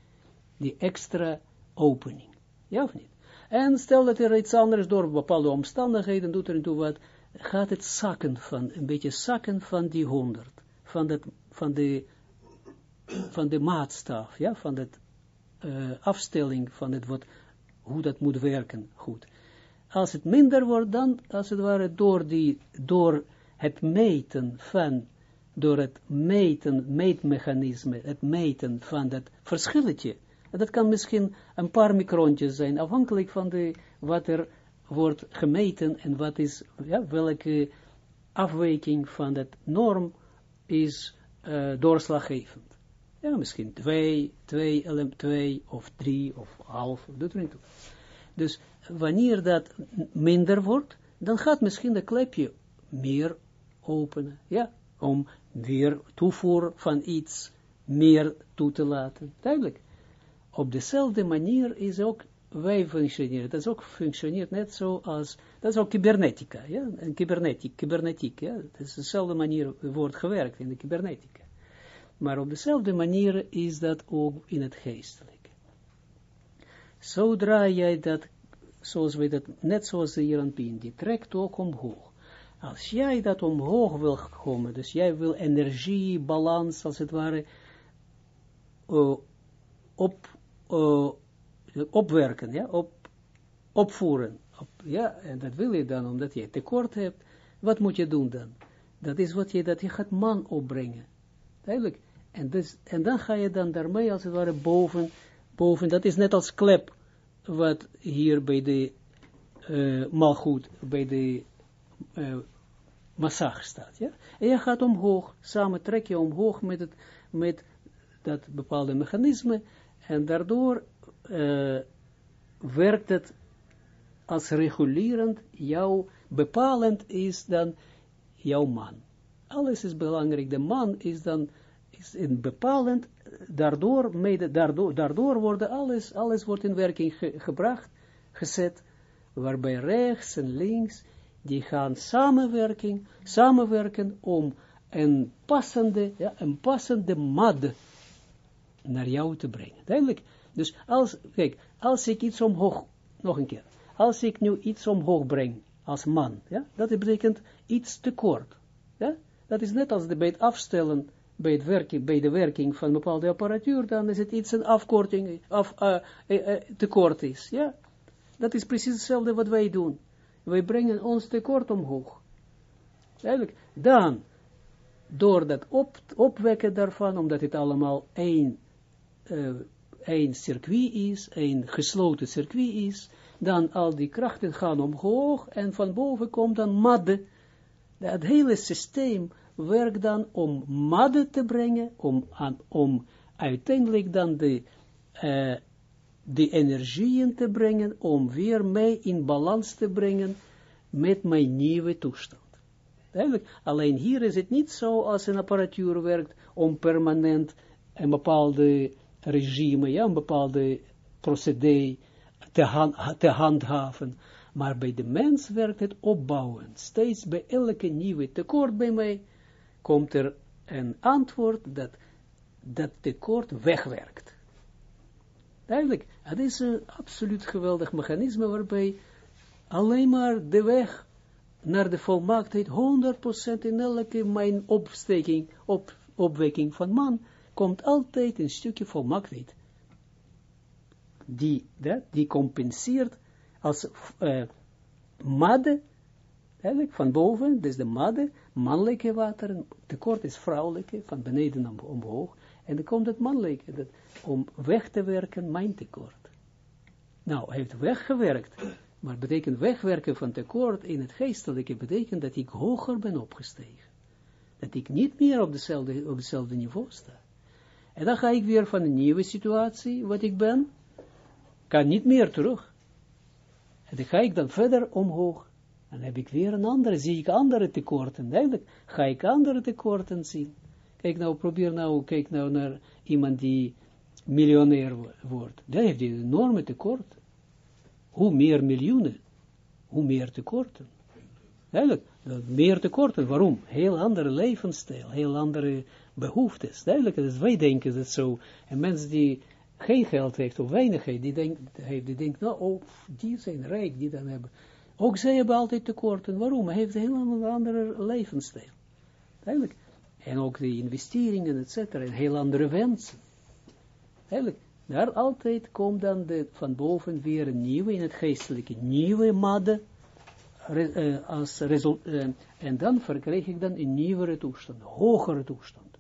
die extra opening. Ja of niet? En stel dat er iets anders door bepaalde omstandigheden doet er toe wat, gaat het zakken van, een beetje zakken van die 100, van, dat, van, de, van de maatstaf, ja, van de uh, afstelling van het wat, hoe dat moet werken, goed als het minder wordt, dan als het ware door, die, door het meten van, door het meten, meetmechanisme, het meten van dat verschilletje, dat kan misschien een paar microontjes zijn, afhankelijk van de, wat er wordt gemeten en wat is, ja, welke afwijking van dat norm is uh, doorslaggevend. Ja, misschien twee, twee, twee of drie of half, doet er niet toe. Dus wanneer dat minder wordt, dan gaat misschien de klepje meer openen, ja, om weer toevoer van iets meer toe te laten. Duidelijk. Op dezelfde manier is ook wij functioneren. Dat is ook functioneert net zo als, dat is ook cybernetica, ja, en kybernetiek, ja, dat is dezelfde manier wordt gewerkt in de cybernetica. Maar op dezelfde manier is dat ook in het geestelijke. Zodra jij dat zoals we dat, net zoals de Jeranpien, die trekt ook omhoog. Als jij dat omhoog wil komen, dus jij wil energie, balans, als het ware, uh, op, uh, opwerken, ja, op, opvoeren. Op, ja, en dat wil je dan, omdat je tekort hebt. Wat moet je doen dan? Dat is wat je, dat je gaat man opbrengen. Duidelijk. En, dus, en dan ga je dan daarmee, als het ware, boven, boven, dat is net als klep, wat hier bij de uh, malgoed, bij de uh, massage staat, ja. En je gaat omhoog, samen trek je omhoog met, het, met dat bepaalde mechanisme, en daardoor uh, werkt het als regulerend, jouw bepalend is dan jouw man. Alles is belangrijk, de man is dan is in bepalend, daardoor, mede, daardoor, wordt alles, alles wordt in werking gebracht, gezet, waarbij rechts en links, die gaan samenwerking, samenwerken om een passende, ja, een passende mad naar jou te brengen. Duidelijk. Dus als, kijk, als ik iets omhoog, nog een keer, als ik nu iets omhoog breng, als man, ja, dat betekent iets tekort. Ja? Dat is net als de, bij het afstellen, bij, het werking, bij de werking van een bepaalde apparatuur, dan is het iets een afkorting, af, uh, uh, tekort is. Ja? Dat is precies hetzelfde wat wij doen. Wij brengen ons tekort omhoog. Eigenlijk. Dan, door dat op, opwekken daarvan, omdat het allemaal één, uh, één circuit is, één gesloten circuit is, dan al die krachten gaan omhoog en van boven komt dan madde. Het hele systeem werkt dan om madde te brengen, om, aan, om uiteindelijk dan de, uh, de energieën te brengen, om weer mij in balans te brengen met mijn nieuwe toestand. Eigenlijk, alleen hier is het niet zo als een apparatuur werkt om permanent een bepaalde regime, een bepaalde procedé te, hand, te handhaven. Maar bij de mens werkt het opbouwend. Steeds bij elke nieuwe tekort bij mij komt er een antwoord dat dat tekort wegwerkt. Duidelijk, het is een absoluut geweldig mechanisme waarbij alleen maar de weg naar de volmaaktheid 100% in elke mijn opsteking, op, opwekking van man, komt altijd een stukje volmaaktheid die, die compenseert als uh, madde, eigenlijk van boven, dus de madde, mannelijke wateren, tekort is vrouwelijke, van beneden om, omhoog, en dan komt het mannelijke, dat, om weg te werken, mijn tekort. Nou, hij heeft weggewerkt, maar betekent wegwerken van tekort in het geestelijke, betekent dat ik hoger ben opgestegen. Dat ik niet meer op, dezelfde, op hetzelfde niveau sta. En dan ga ik weer van een nieuwe situatie, wat ik ben, kan niet meer terug. En dan ga ik dan verder omhoog. En dan heb ik weer een andere, zie ik andere tekorten. Eigenlijk ga ik andere tekorten zien. Kijk nou, probeer nou, kijk nou naar iemand die miljonair wordt. Dan heeft hij een enorme tekort. Hoe meer miljoenen, hoe meer tekorten. Duidelijk, meer tekorten. Waarom? Heel andere levensstijl, heel andere behoeftes. Duidelijk, dus wij denken dat zo. En mensen die geen geld heeft of weinig heeft, die denkt, die denkt, nou, oh, die zijn rijk, die dan hebben. Ook zij hebben altijd tekorten. Waarom? Hij heeft een heel andere levensstijl. Eigenlijk. En ook de investeringen, et cetera, een heel andere wensen. Eigenlijk, daar altijd komt dan de, van boven weer een nieuwe, in het geestelijke, nieuwe madde, uh, als uh, en dan verkrijg ik dan een nieuwere toestand, hogere toestand.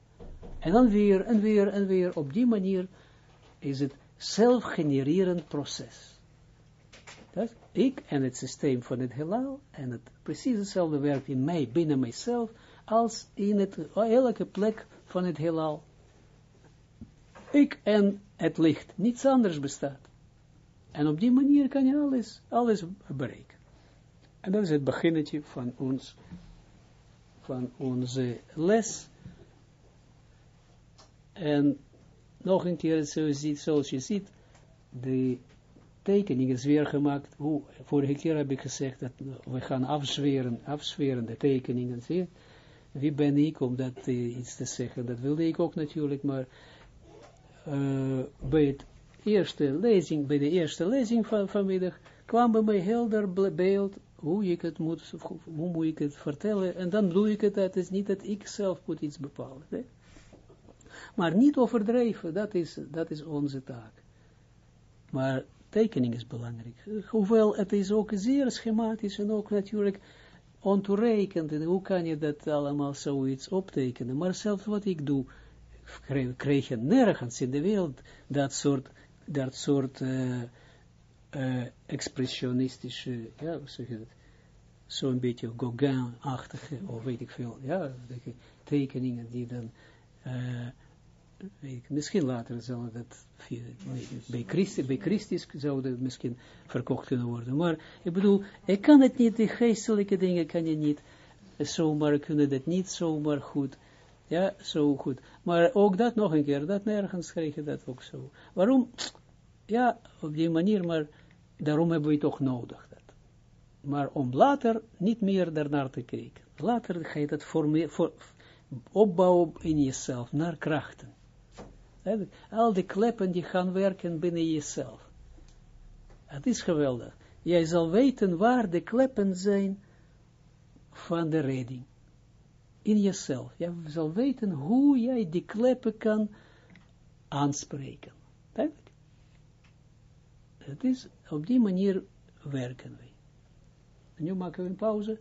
En dan weer, en weer, en weer, op die manier is het zelfgenererend proces. Dat ik en het systeem van het heelal, en het precies hetzelfde werkt in mij, binnen mijzelf, als in het, elke plek van het heelal. Ik en het licht, niets anders bestaat. En op die manier kan je alles, alles bereiken. En dat is het beginnetje van ons, van onze les. En nog een keer, zoals je ziet, de tekening is weer gemaakt. Hoe, vorige keer heb ik gezegd dat we gaan afzweren, afzweren de tekeningen. Zie Wie ben ik om dat uh, iets te zeggen? Dat wilde ik ook natuurlijk, maar uh, bij, het eerste lezing, bij de eerste lezing van vanmiddag kwam bij mij helder beeld hoe het moet, hoe moet ik het vertellen. En dan doe ik het, het is niet dat ik zelf moet iets bepalen. Nee? Maar niet overdrijven, dat is, dat is onze taak. Maar tekening is belangrijk. Hoewel het is ook zeer schematisch en ook natuurlijk ontoereikend. En hoe kan je dat allemaal zoiets optekenen? Maar zelfs wat ik doe, kreeg je nergens in de wereld dat soort, dat soort uh, uh, expressionistische, ja, hoe zeg zo'n beetje Gauguin-achtige, of weet ik veel, ja, tekeningen die dan, uh, weet ik, misschien later zal dat bij Christus, bij Christus zou dat misschien verkocht kunnen worden, maar ik bedoel, ik kan het niet, de geestelijke dingen kan je niet zomaar, kunnen dat niet zomaar goed, ja, zo goed, maar ook dat nog een keer, dat nergens krijg je dat ook zo. Waarom? Ja, op die manier, maar daarom hebben we het toch nodig maar om later niet meer daarnaar te kijken. Later ga je dat voor, voor, opbouwen in jezelf, naar krachten. Al die kleppen die gaan werken binnen jezelf. Het is geweldig. Jij zal weten waar de kleppen zijn van de redding. In jezelf. Jij zal weten hoe jij die kleppen kan aanspreken. Het is op die manier werken we nu maken we een pauze.